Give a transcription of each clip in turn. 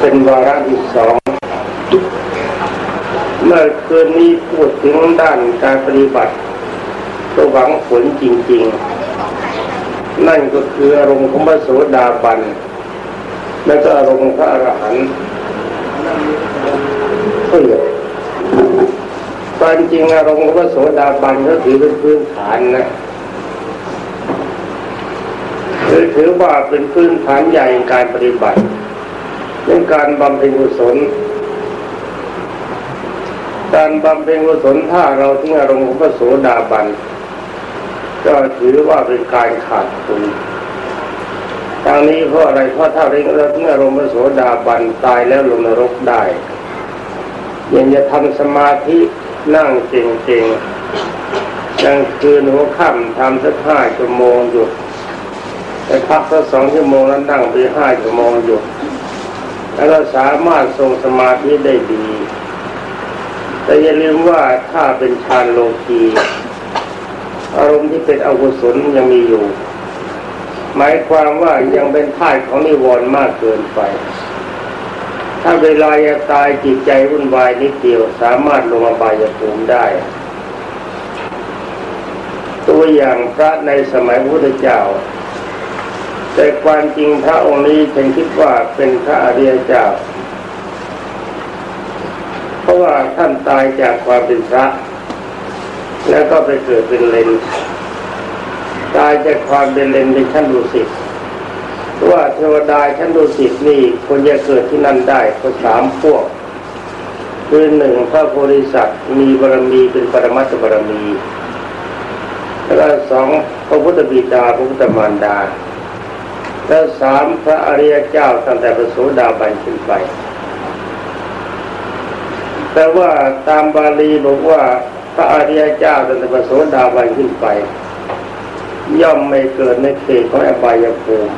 เป็นวาระที่สอง เมื่อคืนนี้พูดถึงด้านการปฏิบัติก็หวังผลจริง ๆ นั่นก็คืออารมณ์ของพระโสดาบัน และก็อารมณ์พระอรหันต์เพื่อความจริงอารมณ์ของพระโสดาบันก็ถือเป็นพื้นฐานนะถือว่าเป็นพื้นฐานใหญ่ในการปฏิบัติ ในการบำเพ็ญกุศล การบำเพ็ญกุศลถ้าเราทิ้งอารมณ์ของพระโสดาบัน ก็ถือว่าเป็นการขาดทุนทางนี้เพราะอะไรเพราะถ้าเราทิ้งอารมณ์พระโสดาบันตายแล้วลงนรกได้ยังจะทำสมาธินั่งเก่งๆกลางคืนหัวค่ำทำสักห้าชั่วโมงหยุดไปพักสักสองชั่วโมงแล้วนั่งไปห้าชั่วโมงหยุด แล้วก็สามารถทรงสมาธิได้ดี แต่อย่าลืมว่าถ้าเป็นฌานโลกีอารมณ์ที่เป็นอกุศลยังมีอยู่ หมายความว่ายังเป็นท่ายของนิวรณ์มากเกินไป ถ้าเวลาจะตายจิตใจวุ่นวายนิดเดียว สามารถลงอบายภูมิได้ ตัวอย่างพระในสมัยพระพุทธเจ้า แต่ความจริงพระองค์นี้ฉันคิดว่าเป็นพระอริยเจ้า เพราะว่าท่านตายจากความเป็นพระ แล้วก็ไปเกิดเป็นเลนตายจากความเป็นเลนเป็นชั้นดุสิตว่าเทวดาชั้นดุสิตนี่คนจะเกิดที่นั่นได้ก็สามพวกคือหนึ่งพระโพธิสัตว์มีบารมีเป็นปรมัตถบารมี แล้วก็สองพระพุทธบิดาพระพุทธมารดา แล้วสามพระอริยเจ้าตั้งแต่พระโสดาบันขึ้นไป แต่ว่าตามบาลีบอกว่าพระอริยเจ้าตั้งแต่พระโสดาบันขึ้นไป ย่อมไม่เกิดในเขตของอบายภูมิ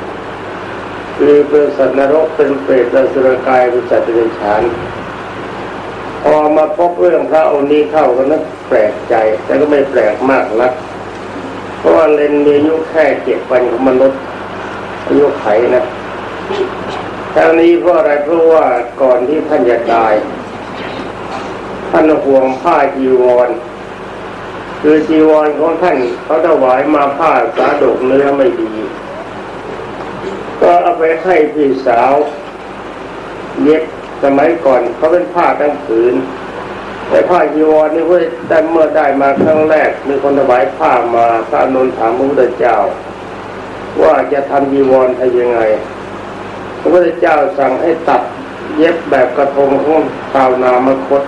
คือเป็นสัตว์นรกเป็นเปรตเป็นสุรกายเป็นสัตว์เป็นฉานพอมาพบเรื่องพระองค์นี้เข้าก็นึกแปลกใจ แต่ก็ไม่แปลกมากนักเพราะว่าเลนมีอายุแค่เจ็ดวันของมนุษย์ อายุไขนะทั้งนี้เพราะอะไรเพราะว่าก่อนที่ท่านจะตาย ท่านห่วงผ้าจีวร คือจีวรของท่านเขาถวายมาผ้าสาดกเนื้อไม่ดี ก็เอาไปให้พี่สาวเย็บสมัยก่อนเขาเป็นผ้าทั้งผืนแต่ผ้าจีวรนี่เว้ยแต่เมื่อได้มาครั้งแรกมีคนถวายผ้ามาพระนนท์ถามพระพุทธเจ้า ว่าจะทำจีวรทำยังไง พระพุทธเจ้าสั่งให้ตัดเย็บแบบกระทงของชาวนามคต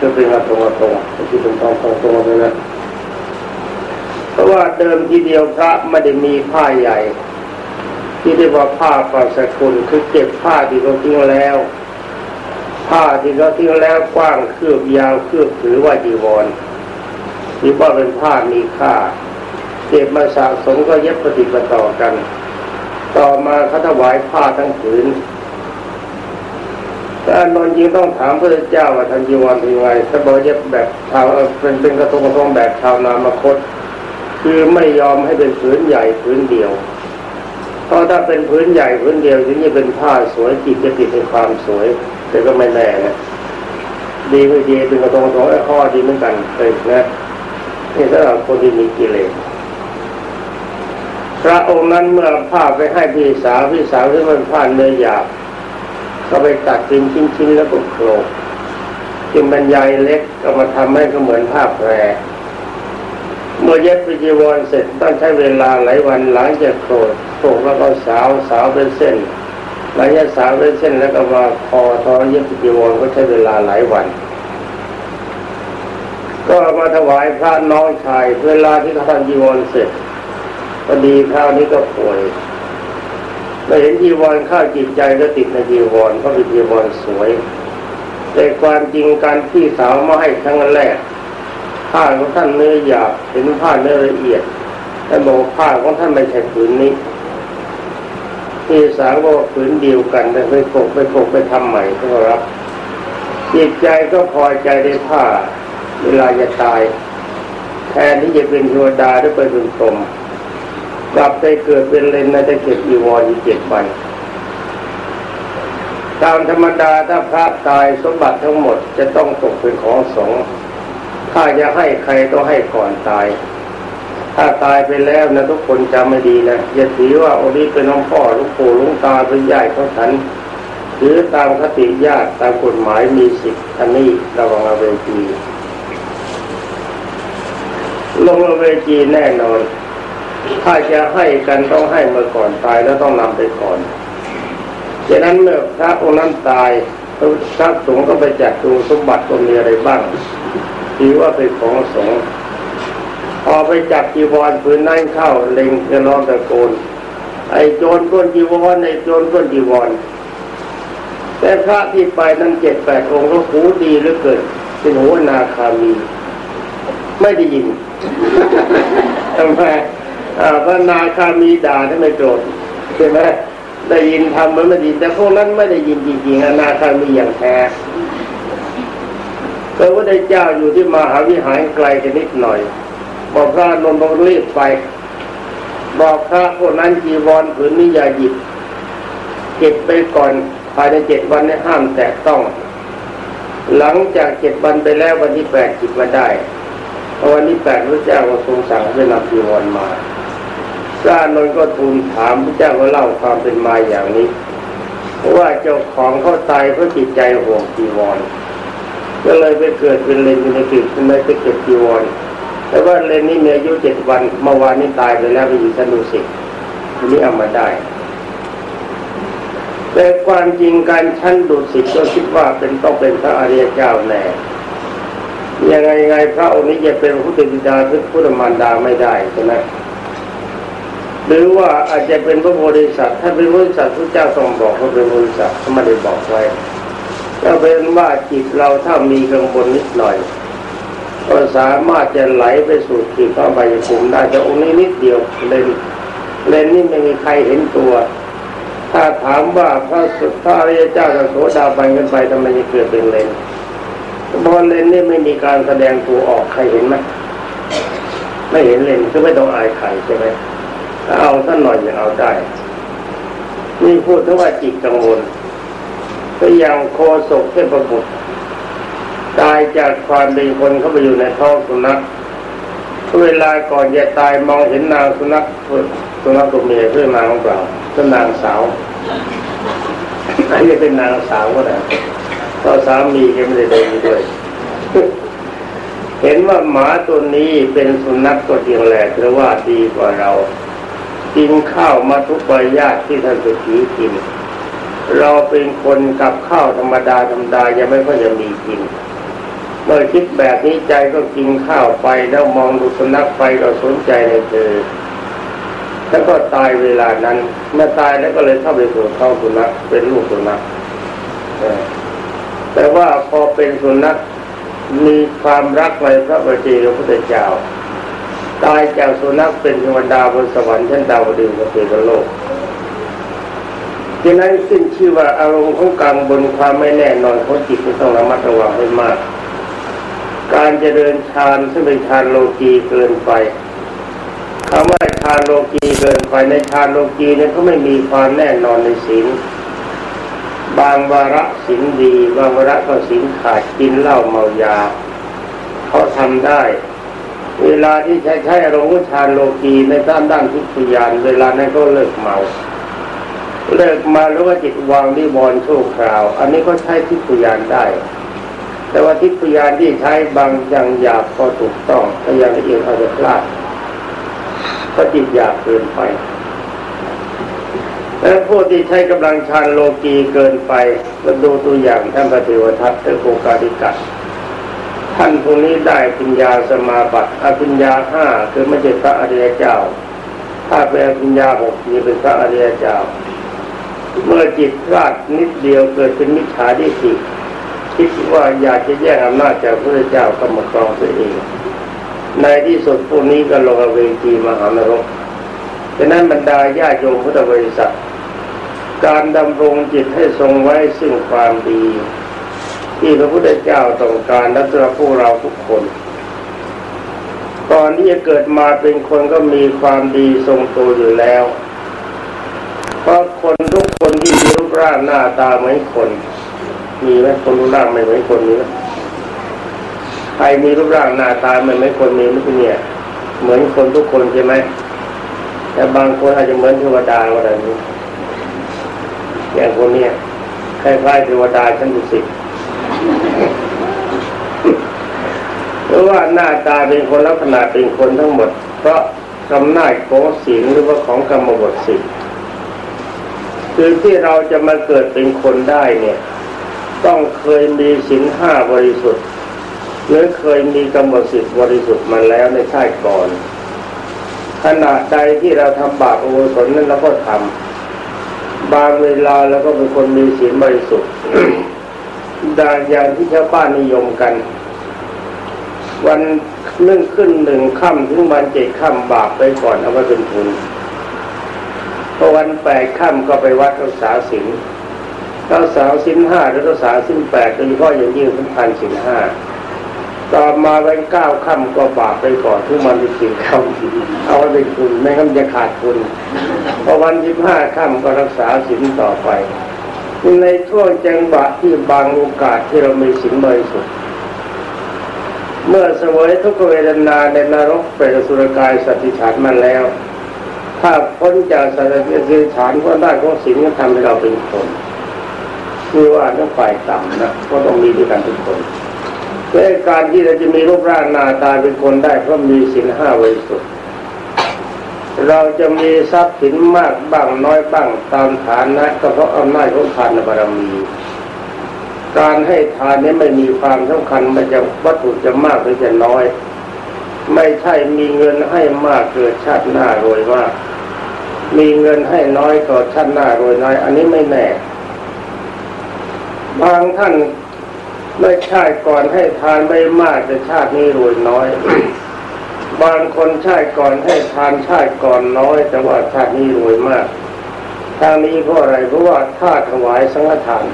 จะเป็นกระทงกระทงที่เป็นทองทองทองเลยนะเพราะว่าเดิมทีเดียวพระไม่ได้มีผ้าใหญ่ ที่เรียกว่าผ้าปัสกุลคือเก็บผ้าที่เขาทิ้งแล้ว ผ้าที่เขาทิ้งแล้วกว้างเคืบยาวเคืบถือว่าจีวรที่ว่าเป็นผ้ามีค่า เก็บมาสะสมก็เย็บปฏิปต่อกัน ต่อมาเขาถวายผ้าทั้งผืนแต่อนนท์ยิงต้องถามพระเจ้าว่าทำจีวรทำยังไงถ้าบอกเย็บแบบชาวเป็นเป็นกระทงกระทงแบบชาวนามาคต คือไม่ยอมให้เป็นผืนใหญ่ผืนเดียวเพราะถ้าเป็นพื้นใหญ่พื้นเดียวถึงจะเป็นผ้าสวยจิตจะติดในความสวย แต่ก็ไม่แน่นะดีไม่ดีเป็นกระทงกระทงไอ้ข้อดีเหมือนกันเลยนะนี่สำหรับคนที่มีกิเลส พระองค์นั้นเมื่อผ้าไปให้พี่สาวพี่สาวที่มันผ้าเนื้อหยาบก็ไปตัดเป็นชิ้นๆแล้วก็โครกจึงบรรยายเล็กก็มาทำให้ก็เหมือนผ้าแพรเมื่อเย็บไปจีวรเสร็จต้องใช้เวลาหลายวันหลังจากโครกโครกแล้วก็สาวสาวเป็นเส้นหลังจากสาวเป็นเส้นแล้วก็มาคอทอเย็บจีวรก็ใช้เวลาหลายวัน ก็มาถวายพระน้องชาย เวลาที่เขาทำจีวรเสร็จ พอดีคราวนี้ก็ป่วยเราเห็นจีวรข้าจิตใจก็ติดในจีวรเพราะเป็นจีวรสวย แต่ความจริงการพี่สาวมาให้ครั้งแรกผ้าของท่านเนื้อหยาบเห็นผ้าเนื้อละเอียดท่านบอกผ้าของท่านไม่ใช่ผืนนี้พี่สาวบอกผืนเดียวกันแต่ไปโกไปโกไปทำใหม่ก็รับจิตใจก็พอใจในผ้า เวลาจะตาย แทนที่จะเป็นเทวดาหรือไปเป็นพรหม กลับไปเกิดเป็นเลนนะจะเก็บอีวรอยู่เจ็ดวันตามธรรมดาถ้าพระตายสมบัติทั้งหมดจะต้องตกเป็นของสงฆ์ถ้าจะให้ใครต้องให้ก่อนตาย ถ้าตายไปแล้วนะทุกคนจำไม่ดีนะอย่าถือว่าโอ้นี้เป็นน้องพ่อลูกปู่ลุงตาเป็นญาติของฉันถือตามคติญาติตามกฎหมายมีสิทธิ์อันนี้ระวังเอาเวทีลงเอาเวทีแน่นอน ถ้าจะให้กันต้องให้เมื่อก่อนตายแล้วต้องนำไปก่อนฉะนั้นเมื่อพระองค์นั้นตายพระสงฆ์ก็ไปจัดดูสมบัติว่ามีอะไรบ้างถือว่าเป็นของสงฆ์พอไปจับจีวรพื้นนั่นเข้าเล็งจะร้องตะโกนไอ้โจรก้นจีวรไอ้โจรก้นจีวร แต่พระที่ไปนั้นเจ็ดแปดองค์ก็หูดีเหลือเกินเป็นหัวนาคามี ไม่ได้ยินทำไม พระนาคามีด่าท่านไม่โกรธใช่ไหมได้ยินทำมันไม่ดีแต่พวกนั้นไม่ได้ยินจริงๆอนาคามีอย่างแท้พระพุทธเจ้าอยู่ที่มหาวิหารไกลกันนิดหน่อย บอกพระนนท์ต้องรีบไป บอกพระพวกนั้นจีวรผืนนี้อย่าหยิบเก็บไปก่อนภายในเจ็ดวันนี้ห้ามแตะต้อง หลังจากเจ็ดวันไปแล้ววันที่แปดจิบมาได้วันที่แปดพระเจ้าทรงสั่งให้นำจีวรมา พระนนท์ก็ทูลถามพระเจ้าก็เล่าความเป็นมาอย่างนี้ว่าเจ้าของเขาตายเพราะจิตใจห่วงจีวรก็เลยไปเกิดเป็นเลนอยู่ในกิจไม่ไปเก็บจีวรแต่ว่าเลนนี้มีอายุเจ็ดวันเมื่อวานนี้ตายไปแล้วไปอยู่ชั้นดุสิตทีนี้เอามาได้แต่ความจริงการชั้นดุสิตก็คิดว่าเป็นต้องเป็นพระอริยเจ้าแน่ยังไงไงพระองค์นี้จะเป็นพุทธิดาหรือพุทธมารดาไม่ได้ใช่ไหม หรือว่าอาจจะเป็นพระโพธิสัตว์ถ้าเป็นบริษัทพระเจ้าทรงบอกว่าเป็นบริษัทเขาไม่ได้บอกไว้ก็เป็นว่าจิตเราถ้ามีกังวลนิดหน่อย ก็สามารถจะไหลไปสู่จิตพระใบภูมิได้แต่องค์นี้นิดเดียวเลนเลนนี่ไม่มีใครเห็นตัว ถ้าถามว่าพระสุพระอริยเจ้าจะโสดาบันกันไปทำไมจะเกิดเป็นเลนเพราะเลนนี่ไม่มีการแสดงตัวออกใครเห็นไหมไม่เห็นเลนก็ไม่ต้องอายใครใช่ไหม เอาท่านหน่อยยังเอาได้นี่พูดถึงว่าจิตกังวลก็อย่างโคศกเทพบุตรตายจากความเป็นคนเข้าไปอยู่ในท้องสุนัขเวลาก่อนจะตายมองเห็นนางสุนัขสุนัขตัวเมียเพื่อนมาของเปล่าก็นางสาวอันนี้เป็นนางสาวก็ได้เพราะสามีแกไม่ได้ดูด้วย เห็นว่าหมาตัวนี้เป็นสุนัขตัวเดียวแหละหรือว่าดีกว่าเรา กินข้าวมาทุกใบญาติที่ท่านสุขีกิน เราเป็นคนกับข้าวธรรมดาธรรมดายังไม่ค่อยจะมีกินเมื่อคิดแบบนี้ใจก็กินข้าวไปแล้วมองดูสุนัขไปก็สนใจในเธอแล้วก็ตายเวลานั้น เมื่อตายแล้วก็เลยเข้าไปสู่เข้าสุนัขเป็นลูกสุนัขแต่ว่าพอเป็นสุนัขมีความรักในพระบัจเจพระพุทธเจ้า ตายจากสุนัขเป็นเทวดาบนสวรรค์ชั้นดาวดึงกับเทวโลกดังนั้นขึ้นชื่อว่าอารมณ์ของกลางบนความไม่แน่นอนของจิตต้องระมัดระวังให้มาก การเจริญฌานซึ่งเป็นฌานโลกีเกินไปคำว่าฌานโลกีเกินไปในฌานโลกีเนี่ยเขาไม่มีความแน่นอนในศีลบางวาระศีลดี บางวาระก็ศีลขาดกินเหล้าเมายาเขาทำได้ เวลาที่ใช้ใช้อารมณ์ฌานโลกีในด้านด้านทิพยาน เวลานั้นก็เลิกเมา เลิกมาแล้วว่าจิตวางนิวรณ์ชั่วคราว อันนี้ก็ใช้ทิพยานได้ แต่ว่าทิพยานที่ใช้บางอย่างหยาบก็ถูกต้องแต่อย่างละเอียดอาจจะพลาดก็จิตหยาบเกินไปและผู้ที่ใช้กำลังชานโลกีเกินไปก็ดูตัวอย่างท่านพระเทวทัตและโกกาดิกัส ท่านพวกนี้ได้ปัญญาสมาบัติอภิญญาห้าคือไม่ใช่พระอริยเจ้า ถ้าเป็นอภิญญาหกนี่เป็นพระอริยเจ้า เมื่อจิตพลาดนิดเดียวเกิดเป็นมิจฉาทิฏฐิคิดว่าอยากจะแย่งอำนาจจากพระเจ้าก็มาครองตัวเอง ในที่สุดพวกนี้ก็ลงเวทีมหานรกดังนั้นบรรดาญาโยมพุทธบริษัท การดำรงจิตให้ทรงไว้ซึ่งความดี ที่พระพุทธเจ้าต้องการและสำหรับพวกเราทุกคนก่อนที่จะเกิดมาเป็นคนก็มีความดีทรงตัวอยู่แล้ว เพราะคนทุกคนที่มีรูปร่างหน้าตาเหมือนคน มีไหมคนรูปร่างไม่เหมือนคนมีไหมใครมีรูปร่างหน้าตาไม่เหมือนคนมีไม่ใช่เนี่ย เหมือนคนทุกคนใช่ไหมแต่บางคนอาจจะเหมือนเทวดาอะไรนี้อย่างคนเนี้ยคล้ายๆเทวดาชั้นดุสิต รือว่าหน้าตาเป็นคนลักษณะเป็นคนทั้งหมด เพราะกำนาจของศีลหรือว่าของกรรมบทสิคือที่เราจะมาเกิดเป็นคนได้เนี่ย ต้องเคยมีศีลห้าบริสุทธิ์หรือเคยมีกรรมสิทธิ์บริสุทธิ์มาแล้วในชาติก่อน ขณะใดที่เราทำบาปอกุศลนั้นเราก็ทำบางเวลาเราก็เป็นคนมีศีลบริสุทธิ์ดาอย่างที่ชาวบ้านนิยมกัน วันนึ่งขึ้นหนึ่งค่ำถึงวันเจ็ดค่ำบาปไปก่อนเอาไว้เป็นทุนพอวันแปดค่ำก็ไปวัดรักษาศีลรักษาศีลห้าหรือรักษาศีลแปดโดยเฉพาะอย่างยิ่งสำคัญศีลห้าต่อมาวันเก้าค่ำก็บาปไปก่อนทุกวันที่สี่ค่ำเอาไว้เป็นทุนไม่งั้นจะขาดทุนพอวันที่ห้าค่ำก็รักษาศีลต่อไปในช่วงจังหวะที่บางโอกาสที่เรามีศีลบริสุทธิ์ เมื่อเสวยทุกเวทนาในนรกเปรตสุรกายสัตติฉานมาแล้ว ถ้าพ้นจากสัตติฉานก็ได้ของศีลก็ทำให้เราเป็นคนคือว่าต้องฝ่ายต่ำนะก็ต้องมีด้วยกันทุกคนและการที่เราจะมีรูปร่างหน้าตาเป็นคนได้เพราะมีศีลห้าบริสุทธิ์เราจะมีทรัพย์สินมากบ้างน้อยบ้างตามฐานะก็เพราะอำนาจของทานบารมี การให้ทานนี้ไม่มีความสำคัญมันจะวัตถุจะมากหรือจะน้อย ไม่ใช่มีเงินให้มากเกิดชาติหน้ารวยมาก มีเงินให้น้อยก็ชาติหน้ารวยน้อย อันนี้ไม่แน่ บางท่านไม่ชาติก่อนให้ทานไม่มากแต่ชาตินี้รวยน้อย บางคนชาติก่อนให้ทานชาติก่อนน้อย แต่ว่าชาตินี้รวยมากทางนี้เพราะอะไรเพราะว่าถ้าถวายสังฆทาน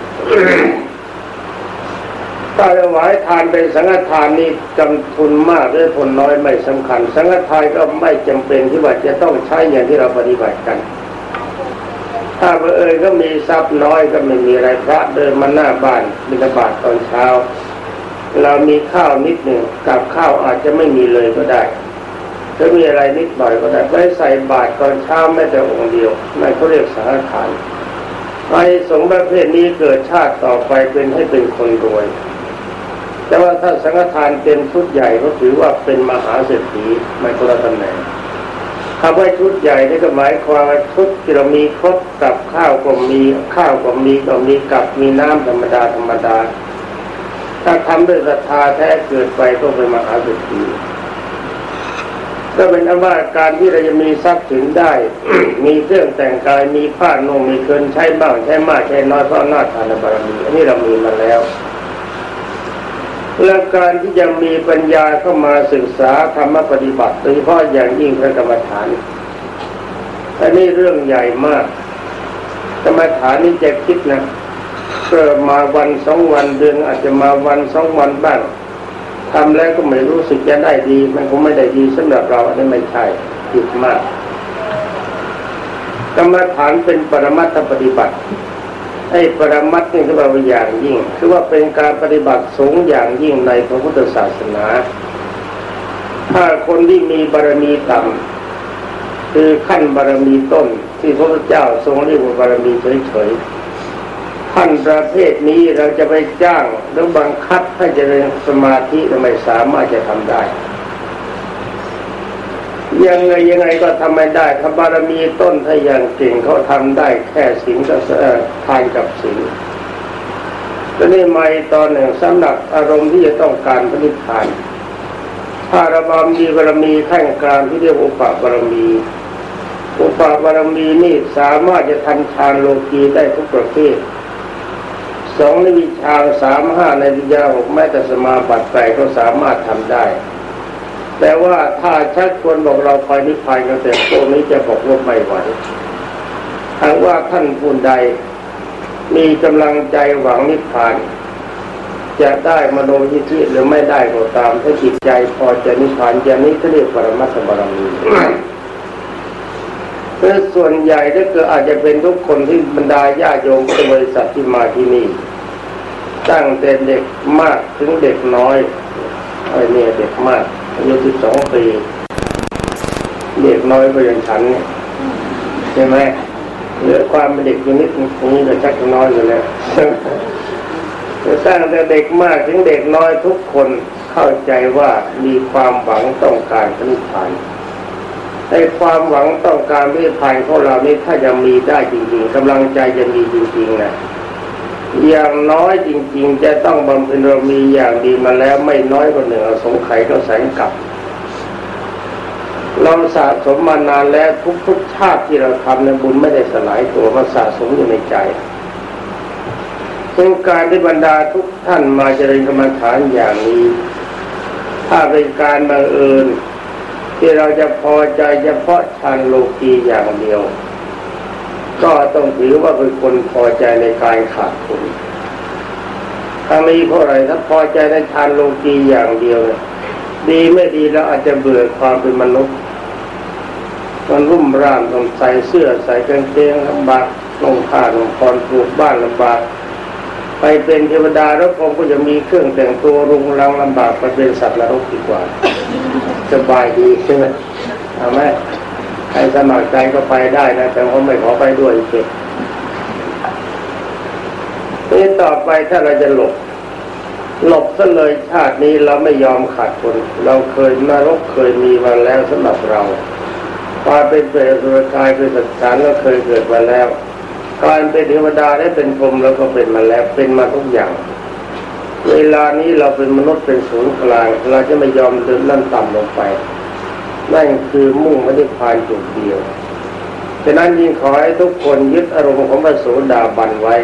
ถ้าถวายทานเป็นสังฆทานนี่จำทุนมากหรือผลน้อยไม่สำคัญ สังฆทานก็ไม่จำเป็นที่ว่าจะต้องใช้อย่างที่เราปฏิบัติกัน ถ้าเอิญก็มีทรัพย์น้อยก็ไม่มีอะไรพระเดินมาหน้าบ้านบิณฑบาตตอนเช้า เรามีข้าวนิดหนึ่งกับข้าวอาจจะไม่มีเลยก็ได้ถ้ามีอะไรนิดหน่อยก็ได้ไม่ใส่บาตรตอนเช้าไม่แต่องค์เดียวนั่นเขาเรียกสังฆทานไอ้สงฆ์ประเภทนี้เกิดชาติต่อไปเป็นให้เป็นคนรวย แต่ว่าถ้าสังฆทานเป็นชุดใหญ่ก็ถือว่าเป็นมหาเศรษฐีไม่คนละตำแหน่งคำว่าชุดใหญ่นี่ก็หมายความว่าชุดที่เรามีครบกับข้าวก็มีข้าวก็มีก็มีกับมีน้ำธรรมดาธรรมดา ถ้าทำด้วยศรัทธาแท้เกิดไปก็เป็นมหาเศรษฐีก็เป็นอันว่าการที่เราจะมีทรัพย์สินได้ มีเครื่องแต่งกายมีผ้านุ่งมีเกินใช้บ้างใช้มากใช้น้อยเพราะหน้าทานบารมีอันนี้เรามีมาแล้ว และการที่จะมีปัญญาเข้ามาศึกษาธรรมปฏิบัติโดยเฉพาะอย่างยิ่งพระกรรมฐานอันนี้เรื่องใหญ่มากกรรมฐานนี่จะคิดนะเกิดมาวันสองวันเดือนอาจจะมาวันสองวันบ้างทำแล้วก็ไม่รู้สึกจะได้ดี มันคงไม่ได้ดีสำหรับเราอันนี้ไม่ใช่ผิดมากกรรมฐานเป็นปรมัตถปฏิบัติ ไอ้ปรมัตนี่คือว่าอย่างยิ่ง คือว่าเป็นการปฏิบัติสูงอย่างยิ่งในพระพุทธศาสนา ถ้าคนที่มีบารมีต่ำคือขั้นบารมีต้น ที่พระพุทธเจ้าทรงเรียกว่าบารมีเฉยๆขั้นประเภทนี้เราจะไปจ้างหรือบังคับให้เจริญสมาธิไม่สามารถจะทำได้ ยังไงยังไงก็ทำไม่ได้ถ้าบารมีต้นถ้าย่างเก่งเขาทำได้แค่สิงกับทานกับสิงก็นี่ไม่ตอนหนึ่งสำหรับอารมณ์ที่จะต้องการพระนิพพานถ้าระบามีบารมีขั้นกลางที่เรียกอุปบารมี อุปบารมีนี่สามารถจะทันฌานโลกีได้ทุกประเภทสองในวิชาสามห้าในวิญญาหกแม้แต่สมาบัติแปก็สามารถทำได้ แต่ว่าถ้าชักชวนบอกเราไปนิพพานกันแต่พวกนี้จะบอกว่าไม่ไหวหากว่าท่านผู้ใด มีกำลังใจหวังนิพพาน จะได้มโนยิธิหรือไม่ได้ก็ตาม ถ้าจิตใจพอจะนิพพานจะนี้ก็เรียกปรมัตถบารมีเพราะส่วนใหญ่ถ้าเกิดอาจจะเป็นทุกคนที่บรรดาญาโยมพุทธบริษัทที่มาที่นี่ตั้งแต่เด็กมากถึงเด็กน้อยไอ้เนี่ยเด็กมาก อายุสิบสองปีเด็กน้อยก็ย่างฉันเนี่ยใช่ไหมเหลือความเป็นเด็กอยู่นิดนี้ก็ชักน้อยอยู่แล้วจะสร้างแต่เด็กมากถึงเด็กน้อยทุกคนเข้าใจว่ามีความหวังต้องการพระนิพพานในความหวังต้องการพระนิพพานของเรานี้ถ้ายังมีได้จริง ๆกำลังใจจะมีจริงๆนะ อย่างน้อยจริง ๆ จะต้องบำเพ็ญเรามีอย่างดีมาแล้วไม่น้อยกว่าหนึ่งอสงไขยก็แสงกลับเราสะสมมานานแล้วทุกๆชาติที่เราทำในบุญไม่ได้สลายตัวมันสะสมอยู่ในใจเป็นการที่บรรดาทุกท่านมาเจริญกรรมฐานอย่างนี้ ถ้าเป็นการบังเอิญที่เราจะพอใจเฉพาะฌานโลกีอย่างเดียว ก็ต้องถือว่าเป็นคนพอใจในการขาดทุนทั้งนี้เพราะอะไรถ้าพอใจในฌานโลกีอย่างเดียวเลยดีไม่ดีแล้วอาจจะเบื่อความเป็นมนุษย์มันรุ่มร่ามต้องใส่เสื้อใส่กางเกงลำบากลงผ้าลงคอนปลูกบ้านลำบาก ไปเป็นเทวดาแล้วคงก็จะมีเครื่องแต่งตัวรุงรังลำบากไปเป็นสัตว์นรกดีกว่าสบายดีใช่ไหมเอาไหม ใครสมัครใจก็ไปได้นะ แต่ผมไม่ขอไปด้วยเก็บนี่ต่อไปถ้าเราจะหลบ หลบซะเลยชาตินี้เราไม่ยอมขาดคน เราเคยนรกเคยมีมาแล้วสำหรับเราความเป็นเปรตสุรกายเป็นสัตว์สารก็เคยเกิดมาแล้วการเป็นเทวดาได้เป็นพรหมเราก็เป็นมาแล้วเป็นมาทุกอย่าง เวลานี้เราเป็นมนุษย์เป็นศูนย์กลาง เราจะไม่ยอมเดินล่นต่ำลงไป นั่นคือมุ่งไม่ได้พานจุดเดียวฉะนั้นยิ่งขอให้ทุกคนยึดอารมณ์ของพระโสดาบันไว้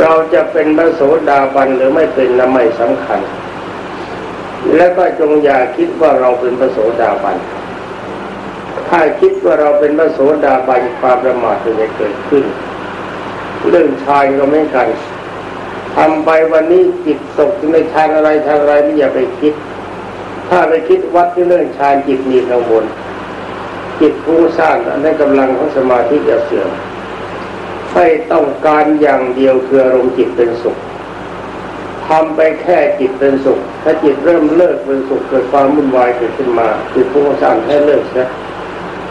เราจะเป็นพระโสดาบันหรือไม่เป็นนั้นไม่สำคัญ และก็จงอย่าคิดว่าเราเป็นพระโสดาบัน ถ้าคิดว่าเราเป็นพระโสดาบันความประมาทจะเกิดขึ้น เรื่องชายก็ไม่กันทำไปวันนี้จิตตกในชานอะไรชานอะไรไม่อย่าไปคิด ถ้าไปคิดวัดที่เรื่องชานจิตมีกังวลจิตฟุ้งซ่านในกำลังของสมาธิจะเสื่อมให้ต้องการอย่างเดียวคืออารมณ์จิตเป็นสุขทำไปแค่จิตเป็นสุข ถ้าจิตเริ่มเลิกเป็นสุขเกิดความวุ่นวายเกิดขึ้นมาจิตฟุ้งซ่านให้เลิกซะ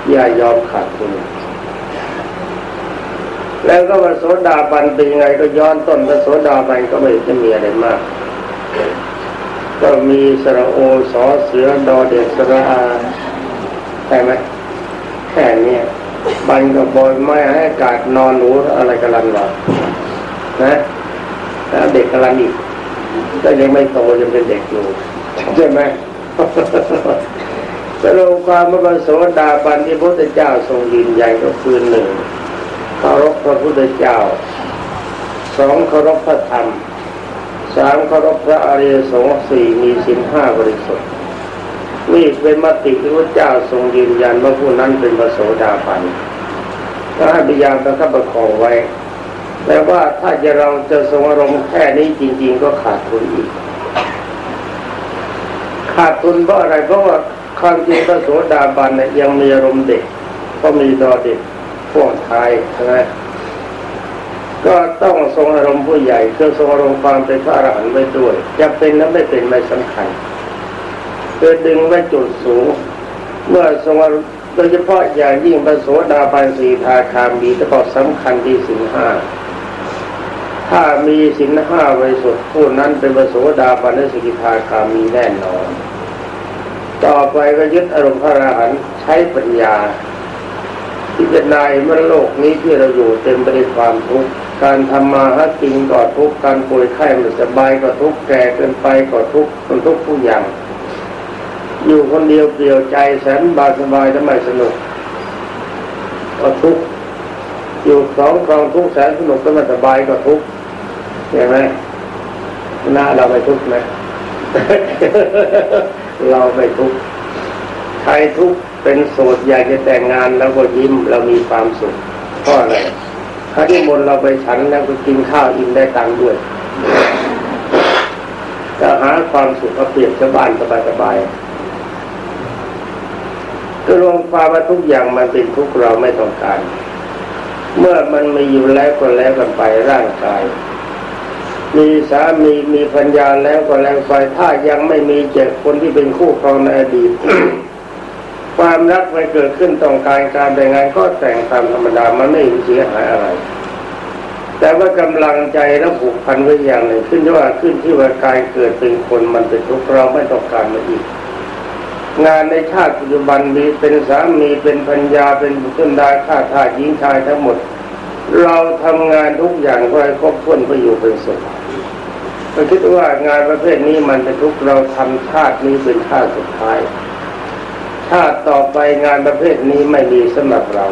อย่ายอมขาดทุนแล้วก็ว่าโสดาบันเป็นยังไงก็ย้อนต้นพระโสดาบันก็ไม่จะมีอะไรมาก ก็มีสระโอสอเสือดอเด็กสระอาใช่ไหมแค่นี้บันกับบอยไม่ให้อากาศนอนหนูอะไรกันลันหรอกนะแล้วเด็กกันลันอีกก็ยังไม่โตยังเป็นเด็กอยู่ใช่ไหมสรุปความว่าโสดาบันที่พระพุทธเจ้าทรงยืนยันก็คือหนึ่งเคารพพระพุทธเจ้าสองเคารพพระธรรม สามเคารพพระอริยสงฆ์สี่มีสินห้าบริสุทธิ์นี่เป็นมติที่พระเจ้าทรงยืนยันว่าผู้นั้นเป็นพระโสดาบันก็ให้พยายามประคับประคองไว้ แต่ว่าถ้าจะเราจะทรงอารมณ์แค่นี้จริง ๆ ก็ขาดทุนอีก ขาดทุนเพราะอะไรเพราะว่าความจริงพระโสดาบันเนี่ยยังมีอารมณ์เด็กก็มีดอเด็กพ่วงท้ายใช่ไหม ก็ต้องทรงอารมณ์ผู้ใหญ่คือทรงอารมณ์ความเป็นพระอรหันต์ไว้ด้วย จะเป็นนั้นไม่เป็นไม่สำคัญคือดึงไว้จุดสูง เมื่อทรงโดยเฉพาะอย่างยิ่งพระโสดาบันสีทาคามีจะบอกสำคัญที่สินห้าถ้ามีสินห้าไว้สุดผู้นั้นเป็นพระโสดาบันสกิทาคามีแน่นอน ต่อไปก็ยึดอารมณ์พระอรหันต์ใช้ปัญญาพิจารณาเมื่อโลกนี้ที่เราอยู่เต็มไปด้วยความทุกข์ การทำมาหากินก็ทุกการป่วยไข้ไม่สบายก็ทุกแก่เกินไปก็ทุกข์มันทุกผู้อย่าง อยู่คนเดียวเปลี่ยวใจแสนบาสบายทำไมสนุกก็ทุกอยู่สองครองทุกแสนสนุกก็ไม่สบายก็ทุกเห็นไหมหน้าเราไม่ทุกไหมเราไม่ทุกใครทุกเป็นโสดอยากจะแต่งงานแล้วก็ยิ้มเรามีความสุขเพราะอะไร ถ้าที่มนเราไปฉันแล้วก็กินข้าวอิ่มได้ตังค์ด้วยจะหาความสุขเอาเปรียบชาวบ้านสบายๆรวมความว่าทุกอย่างมันเป็นทุกเราไม่ต้องการ เมื่อมันมีอยู่แล้วก็แล้วกันไปร่างกาย มีสามีมีปัญญาแล้วก็แล้วไปถ้ายังไม่มีเจ็ดคนที่เป็นคู่ครองในอดีต ความรักมันเกิดขึ้นต้องการการแต่งงานก็แต่งตามธรรมดามันไม่เสียหายอะไร แต่ว่ากำลังใจและผูกพันไว้อย่างหนึ่งขึ้นที่ว่าขึ้นที่ว่าการเกิดเป็นคนมันเป็นทุกข์เราไม่ต้องการมันอีก งานในชาติปัจจุบันมีเป็นสามีเป็นพัญญาเป็นบุตรดาข้าทาสหญิงชายทั้งหมด เราทำงานทุกอย่างเพื่อให้ครบถ้วนไปอยู่เป็นสุขเราคิดว่างานประเภทนี้มันเป็นทุกข์เราทำชาตินี้เป็นชาติสุดท้าย ชาต่อไปงานประเภทนี้ไม่มีสำหรับเรา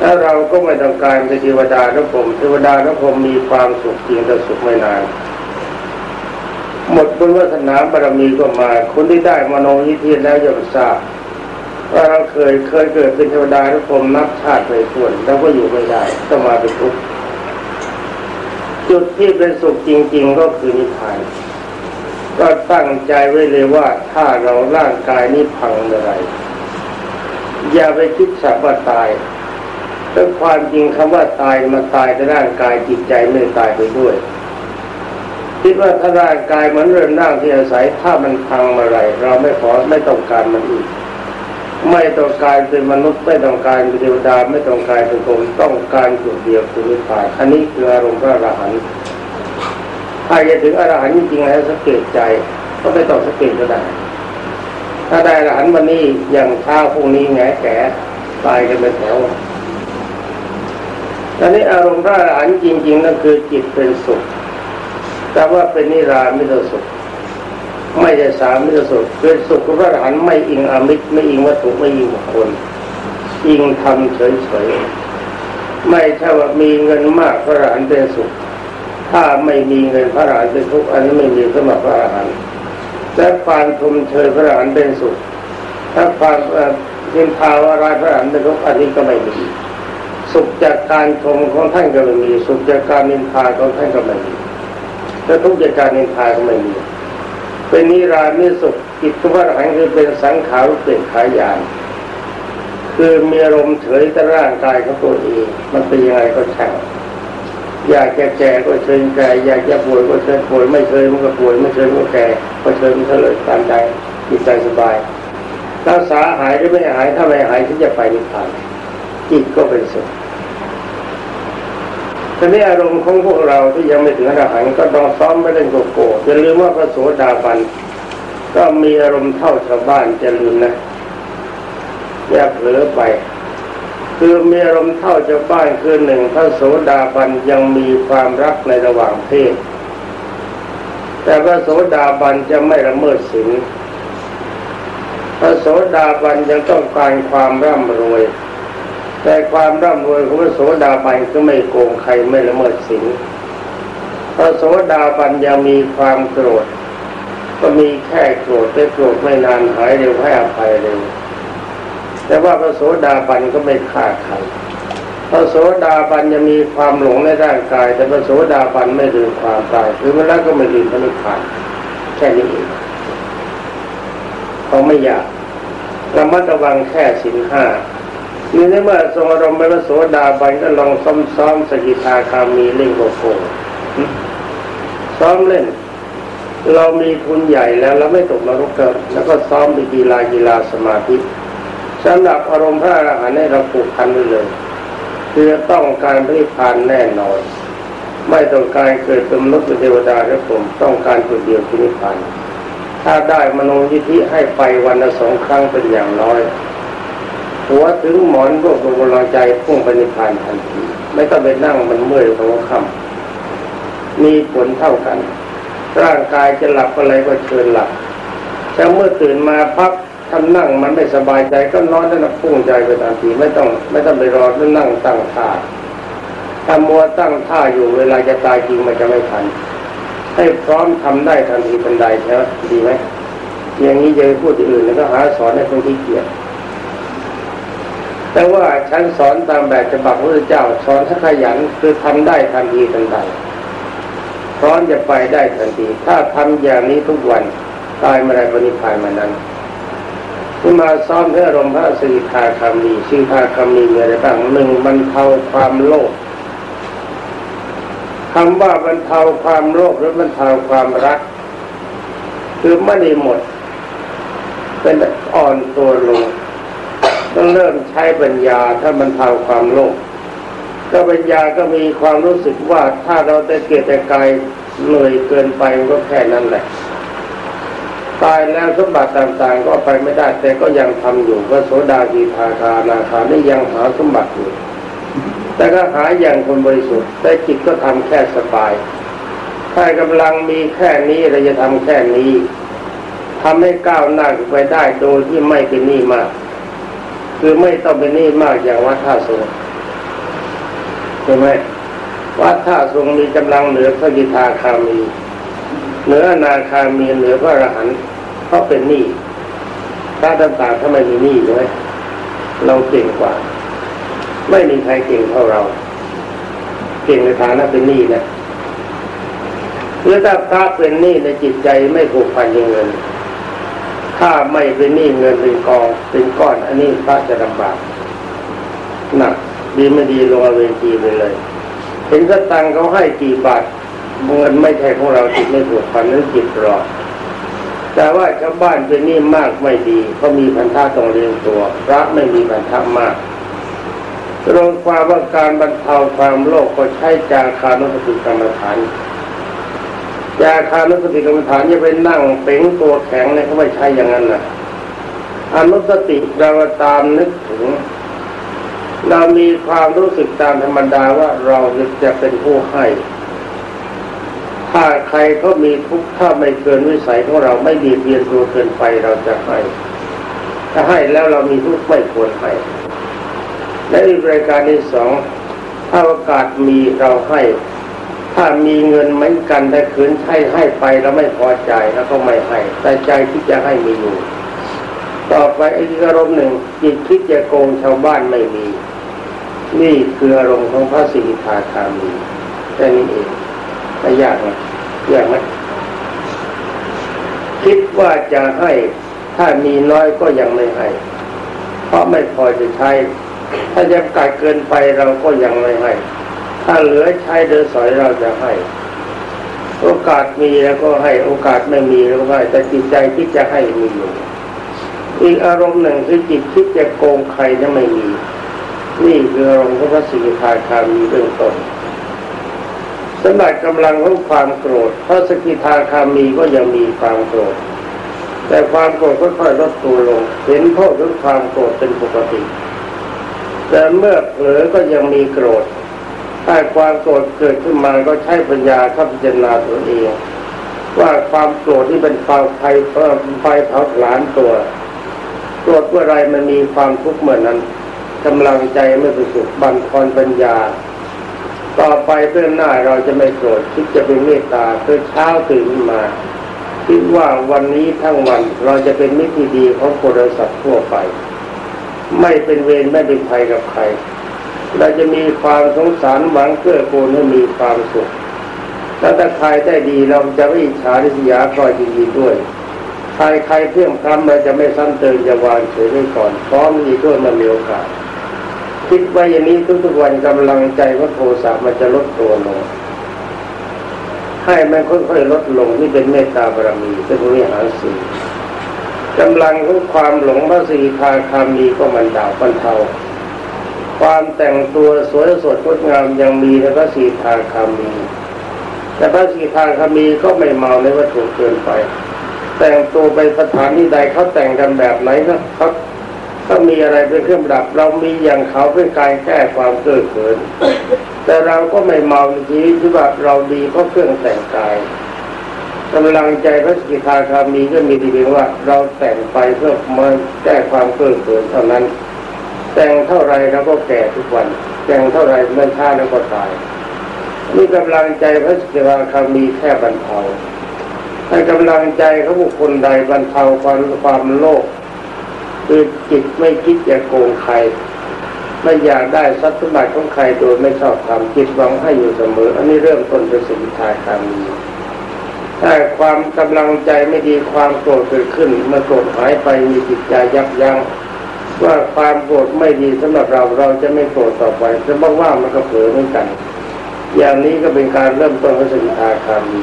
ถ้าเราก็ไม่ต้องการเป็นเทวดาและผมเทวดาและผมมีความสุขจริงแต่สุขไม่นาน หมดบุญวาสนาบารมีก็มาคนที่ได้มโนยิทธิแล้วย่อมทราบว่าเราเคยเคยเกิดเป็นเทวดาและผมนับชาติไปส่วนแล้วก็อยู่ไม่ได้ต้องมาเป็นทุกข์จุดที่เป็นสุขจริง ๆ ก็คือนิพพาน ก็ตั้งใจไว้เลยว่าถ้าเราร่างกายนี้พังเมื่อไรอย่าไปคิดสัว่าตายแต่ความจริงคำว่าตายมาตายแต่ร่างกายจิตใจไม่ตายไปด้วยคิดว่าถ้าร่างกายมันเริ่มร่างที่อาศัยถ้ามันพังเมื่อไรเราไม่ขอไม่ต้องการมันอีกไม่ต้องการเป็นมนุษย์ไม่ต้องการเป็นเทวดาไม่ต้องการเป็นคนต้องการจุดเดียวคือนิพพานอันนี้คืออารมณ์พระอรหันต์ ถ้าจะถึงอรหันต์จริงๆแล้วสังเกตใจ ก็ไม่ต้องสังเกตก็ได้ ถ้าได้อรหันต์วันนี้อย่างเช้าพรุ่งนี้แงแก่ตายกันเป็นแถวตอนนี้อารมณ์พระอรหันต์จริงๆนั่นคือจิตเป็นสุข แต่ว่าเป็นนิรามิตรสุข ไม่ใช่สามิตรสุขเป็นสุขของพระอรหันต์ไม่อิงอมิตรไม่อิงวัตถุไม่อิงบุคคลอิงทำเฉยๆไม่ใช่ว่ามีเงินมากพระอรหันต์เป็นสุข ถ้าไม่มีเงินพระอรหันต์เป็นทุกข์อันนี้ไม่มีสำหรับพระอรหันต์และความชมเชยพระอรหันต์เป็นสุขถ้าความเพียงภาวะรายพระอรหันต์เป็นทุกข์อันนี้ก็ไม่มีสุขจากการชมของท่านก็ไม่มีสุขจากการนินทาของท่านก็ไม่มีและทุกข์จากการนินทาก็ไม่มีเป็นนิรามิสุขจิตพระอรหันต์คือเป็นสังขารเป็นขายานคือมีอารมณ์เฉยแต่ร่างกายของตัวเองมันเป็นยังไงก็ช่าง อยากจะแก่ก็เชิญแก่อยากจะป่วยก็เชิญป่วยไม่เชิญมันก็ป่วยไม่เชิญก็แก่ก็เชิญมันเฉลยตามใจจิตใจสบายรักษาหายหรือไม่หายถ้าไม่หายที่จะไปนิพพานจิตก็เป็นสุขทีนี้อารมณ์ของพวกเราที่ยังไม่ถึงอรหันต์ก็ต้องซ้อมไม่เล่นโกโก้อย่าลืมว่าพระโสดาบันก็มีอารมณ์เท่าชาวบ้านจะลืมนะอย่าเผลอไป คือมีอารมณ์เท่าชาวบ้านคือหนึ่งพระโสดาบันยังมีความรักในระหว่างเพศ แต่พระโสดาบันจะไม่ละเมิดศีลพระโสดาบันยังต้องการความร่ำรวย แต่ความร่ำรวยของพระโสดาบันก็ไม่โกงใครไม่ละเมิดศีลพระโสดาบันยังมีความโกรธ ก็มีแค่โกรธแต่โกรธไม่นานหายเร็วให้อภัยเร็ว แต่ว่าพระโสดาบันก็ไม่ฆ่าใครพระโสดาบันยังมีความหลงในร่างกาย แต่พระโสดาบันไม่ลืมความตายคือเวลาก็ไม่ลืมพระนิพพานแค่นี้เองเขาไม่อยากระมัดระวังแค่สินห้านี่ในเมื่อทรงอารมณ์เป็นพระโสดาบันก็ลองซ้อมๆสกิทาคามีเล่นโกโก้ซ้อมเล่น เรามีทุนใหญ่แล้วเราไม่ตกนรกเกิดแล้วก็ซ้อมไปกีฬากีฬาสมาธิ สำหรับอารมณ์พระอรหันต์ให้เราผูกพันไว้เลยคือต้องการพระพานแน่นอน ไม่ต้องการเกิดเป็นมนุษย์เทวดาหรือผมต้องการจุดเดียวคือนิพพานถ้าได้มโนยิธิให้ไปวันละสองครั้งเป็นอย่างน้อยหัวถึงหมอนรวบรวมกำลังใจพุ่งไปนิพพานทันทีไม่ต้องไปนั่งมันเมื่อยของค่ำมีผลเท่ากัน ร่างกายจะหลับอะไรก็เชิญหลับแต่เมื่อตื่นมาพัก ทำนั่งมันไม่สบายใจก็นอนแล้วนะพุ่งใจไปทันทีไม่ต้องไม่ต้องไปรอแล้วนั่งตั้งท่าถ้ามัวตั้งท่าอยู่เวลาจะตายจริงมันจะไม่ทัน ให้พร้อมทำได้ทันทีทันใดใช่ไหมดีไหมอย่างนี้จะพูดอื่นแล้วก็หาสอนให้คนที่เกียจแต่ว่าฉันสอนตามแบบฉบับพระเจ้าสอนถ้าขยันคือทำได้ทันทีทันใดพร้อมจะไปได้ทันที ถ้าทำอย่างนี้ทุกวันตายเมื่อไรปณิพานมานั้น ที่มาซ้อมเพื่ออารมณ์พระสีทาคามีสีทาคามีมีอะไรบ้างหนึ่งบรรเทาความโลภคำว่าบรรเทาความโลภหรือบรรเทาความรัก คือไม่ได้หมด เป็นอ่อนตัวลงต้องเริ่มใช้ปัญญาถ้าบรรเทาความโลภก็ปัญญาก็มีความรู้สึกว่าถ้าเราแต่เกียรติกายเหนื่อยเกินไปก็แค่นั้นแหละ ตายแล้วสมบัติต่างๆ ก็ไปไม่ได้ แต่ก็ยังทำอยู่ก็โสดาบีทาคานาคานี่ยังหาสมบัติอยู่แต่ก็หาอย่างคนบริสุทธิ์แต่จิตก็ทำแค่สบายถ้ากำลังมีแค่นี้เราจะทำแค่นี้ทำให้ก้าวหน้าไปได้โดยที่ไม่เป็นหนี้มาก คือไม่ต้องเป็นหนี้มากอย่างวัดท่าสงใช่ไหมวัดท่าทรงมีกำลังเหนือพระกิทาคามี เหนือนาคามีเหนือพระอรหันต์เพราะเป็นหนี้ถ้าต่างๆถ้าไม่มีหนี้เลยเราเก่งกว่า ไม่มีใครเก่งเท่าเรา เก่งในฐานะเป็นหนี้นะหรือถ้าพระเป็นหนี้ในจิตใจไม่ผูกพันยังเงิน ถ้าไม่เป็นหนี้เงินเป็นกองเป็นก้อน อันนี้พระจะลำบากหนักดีไม่ดีลงเวทีไปเลย เห็นสตังเขาให้กี่บาท เงินไม่ใช่ของเราจิตไม่ผูกพันนั้นจิตรอดแต่ว่าชาวบ้านเป็นนี่มากไม่ดีเขามีพันธะต้องเรียงตัว พระไม่มีพันธะมากรวมความว่าการบรรเทาความโลภก็ใช้จาคานุสติกรรมฐานจาคานุสติกรรมฐานจะไปนั่งเป่งตัวแข็งเนี่ยเขาไม่ใช่อย่างนั้นนะอนุสติเราตามนึกถึง เรามีความรู้สึกตามธรรมดาว่าเราจะเป็นผู้ให้ ถ้าใครก็มีทุกข์ถ้าไม่เกินวิสัยของเราไม่บีบเบียนตัวเกินไปเราจะให้ถ้าให้แล้วเรามีทุกข์ไม่ควรให้และอีกรายการที่สองถ้าโอกาสมีเราให้ ถ้ามีเงินเหมือนกันแต่คืนใช้ให้ไปแล้วไม่พอใจแล้วก็ไม่ให้ แต่ใจที่จะให้มีอยู่ต่อไปอีกอารมณ์หนึ่งจิตคิดจะโกงชาวบ้านไม่มี นี่คืออารมณ์ของพระสิทธาคามีแค่นี้เอง ไม่ยากไหมยากไหมคิดว่าจะให้ถ้ามีน้อยก็ยังไม่ให้ เพราะไม่พอจะใช้ ถ้าจะกัดเกินไปเราก็ยังไม่ให้ ถ้าเหลือใช้เดือสอยเราจะให้ โอกาสมีแล้วก็ให้โอกาสไม่มีแล้วก็ให้แต่จิตใจที่จะให้มีอยู่อีกอารมณ์หนึ่งคือจิตคิดจะโกงใครจะไม่มี นี่คืออารมณ์ของพระสิกขาคามีเบื้องต้น สำหรับกำลังของความโกรธพระสกิทาคามีก็ยังมีความโกรธ แต่ความโกรธค่อยๆลดตัวลง เห็นโทษของความโกรธเป็นปกติ แต่เมื่อเผลอก็ยังมีโกรธถ้าความโกรธเกิดขึ้นมาก็ใช้ปัญญาเข้าพิจารณาตัวเอง ว่าความโกรธที่เป็นความไฟเพิ่มไฟเผาผลาญตัวโกรธเมื่อไรมันมีความทุกข์เหมือนนั้นกำลังใจไม่ประสุขบันทอนปัญญา ต่อไปเพื่อหน้าเราจะไม่โกรธคิดจะเป็นเมตตาเพื่อเช้าตื่นมา คิดว่าวันนี้ทั้งวันเราจะเป็นมิตรที่ดีของคนสัตว์ทั่วไป ไม่เป็นเวรไม่เป็นภัยกับใคร เราจะมีความสงสารหวังเพื่อกูลให้มีความสุขแล้วถ้าใครได้ดีเราจะไม่อิจฉาริษยาคอยดีด้วยใครใครเพียงพร้ำเราจะไม่ซ้ำเติมจะวางเฉยไว้ก่อนพร้อมดีด้วยมันมีโอกาส คิดไว่าอย่างนี้ทุกๆวันกำลังใจว่าโทสะมันจะลดตัวลงให้มันค่อยๆลดลงนี่เป็นเมตตาบารมีเป็นวิหารสีกำลังของความหลงพระสีทาคามีก็มันดาวบรรเทาความแต่งตัวสวยสดงดงามยังมีในพระสีทาคามี แต่พระสีทาคามีก็ไม่เมาในวัตถุเกินไป แต่งตัวไปสถานที่ใดเขาแต่งกันแบบไหนก็เขา ถ้ามีอะไรเป็นเครื่องดับ เรามีอย่างเขาเป็นการแก้ความเกิดเกิน แต่เราก็ไม่เมาในชีวิตที่ว่าเราดีเพราะเครื่องแต่งกายกำลังใจพระสกิทาคามีก็มีดีเพียงว่าเราแต่งไปเพื่อมาแก้ความเกิดเกินเท่านั้น แต่งเท่าไรเราก็แก่ทุกวัน แต่งเท่าไรเมื่อช้าแล้วก็ตายนี่กำลังใจพระสกิทาคามีแค่บรรเทาให้กำลังใจเขาบุคคลใดบรรเทาความความโลภ คือจิตไม่คิดจะโกงใคร ไม่อยากได้ทรัพย์สมบัติของใครโดยไม่ชอบทำจิตหวังให้อยู่เสมอ อันนี้เริ่มต้นเป็นสิ่งทายคามีถ้าความกำลังใจไม่ดีความโกรธเกิดขึ้นเมื่อโกรธหายไปมีจิตใจยับยั้งว่าความโกรธไม่ดีสำหรับเราเราจะไม่โกรธต่อไปจะบ้างว่ามันก็เผลอเหมือนกัน อย่างนี้ก็เป็นการเริ่มต้นของสกิทาคามี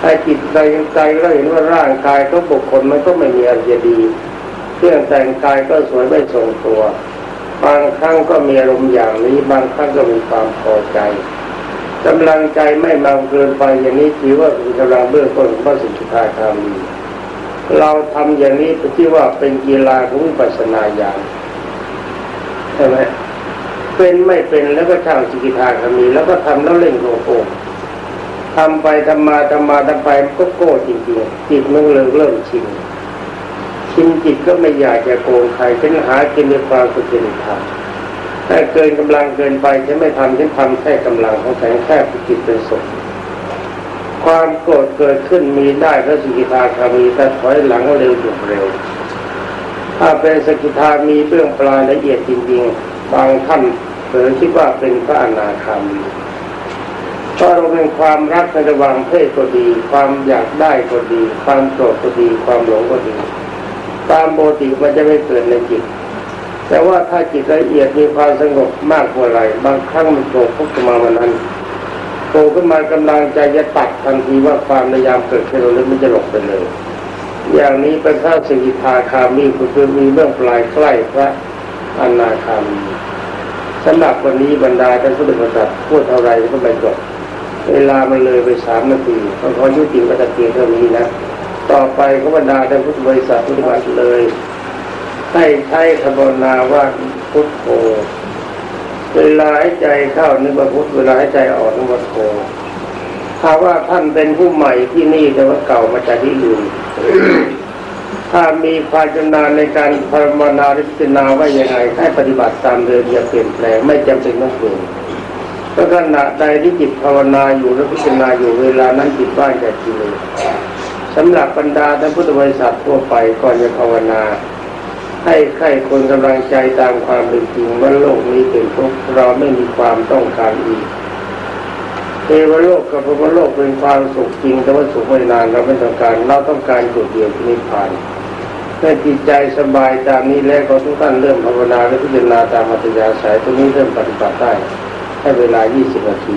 ถ้าจิตใจใจเราเห็นว่าร่างกายก็บุคคลมันก็ไม่มีอะไรดี เครื่องแต่งกายก็สวยไม่ทรงตัว บางครั้งก็มีอารมณ์อย่างนี้บางครั้งก็มีความพอใจกำลังใจไม่มากเกินไปอย่างนี้ถือว่าเป็นกำลังเบื้องต้นของพระสิทธิทาคามีเราทำอย่างนี้ที่ว่าเป็นกีฬาของวิปัสสนาญาณใช่ไหมเป็นไม่เป็นแล้วก็ช่างสิกขาคามี แล้วก็ทำแล้วเล่นโกโก้ทำไปทำมาทำมาทำไปก็โก้จริงๆจิตมันเลยเริ่มชิน ชินจิตก็ไม่อยากจะโกงใครฉันหากินด้วยความสุจริตธรรมถ้าเกินกำลังเกินไปฉันไม่ทำฉันทำแค่กำลังของฉันแค่จิตเป็นสุขความโกรธเกิดขึ้นมีได้พระสกิทาคามีแต่ถอยหลังเร็วหยุดเร็ว ถ้าเป็นสกิทามีเบื้องปลายละเอียดจริงๆ บางท่านเผลอคิดว่าเป็นพระอนาคามีเพราะเราเป็นความรักในระหว่างเพศก็ดี ความอยากได้ก็ดี ความโกรธก็ดี ความหลงก็ดี ตามปกติมันจะไม่เกิดในจิต แต่ว่าถ้าจิตละเอียดมีความสงบมากกว่าไรบางครั้งมันโผล่ขึ้นมามันนั้นโผล่ขึ้นมากำลังใจจะตัดทันทีว่าความพยายามเกิดขึ้นแล้วมันจะหลบไปเลยอย่างนี้เป็นพระสิกิทาคามีคือมีเบื้องปลายใกล้พระอนาคามีสำหรับวันนี้บรรดาท่านผู้ดำเนินพูดเท่าไรก็ไม่จบเวลามันเลยไปสามนาทีต้องขอยุติวัตเกียเท่านี้นะ ต่อไปก็บรรดาท่านพุทธบริษัทปฏิบัติเลย ให้ใช้คำภาวนาว่าพุทโธเวลาให้ใจเข้านึกว่าพุทเวลาให้ใจออกนึกว่าโธถ้าว่าท่านเป็นผู้ใหม่ที่นี่แต่ว่าเก่ามาจากที่อื่นถ้ามีความชำนาญในการภาวนาหรือพิจารณาว่ายังไงให้ปฏิบัติตามเดิมอย่าเปลี่ยนแปลงไม่จำเป็นต้องเปลี่ยนเพราะขณะใดที่จิตภาวนาอยู่และพิจารณาอยู่เวลานั้นจิตว่างจากกิเลส สำหรับบรรดาท่านพุทธบริษัททั่วไปก่อนจะภาวนา ให้ใครคนกำลังใจตามความเป็นจริงว่าโลกนี้เป็นทุกข์เราไม่มีความต้องการอีกเทวโลกกับพรหมโลกเป็นความสุขจริงแต่ว่าสุขไม่นานเราไม่ต้องการเราต้องการจุดเดียวที่นิพพานเมื่อจิตใจสบายตามนี้แล้วก็ทุกท่านเริ่มภาวนาและพิจารณาตามอัตยาสายตรงนี้เริ่มปฏิบัติได้ให้เวลา 20 นาที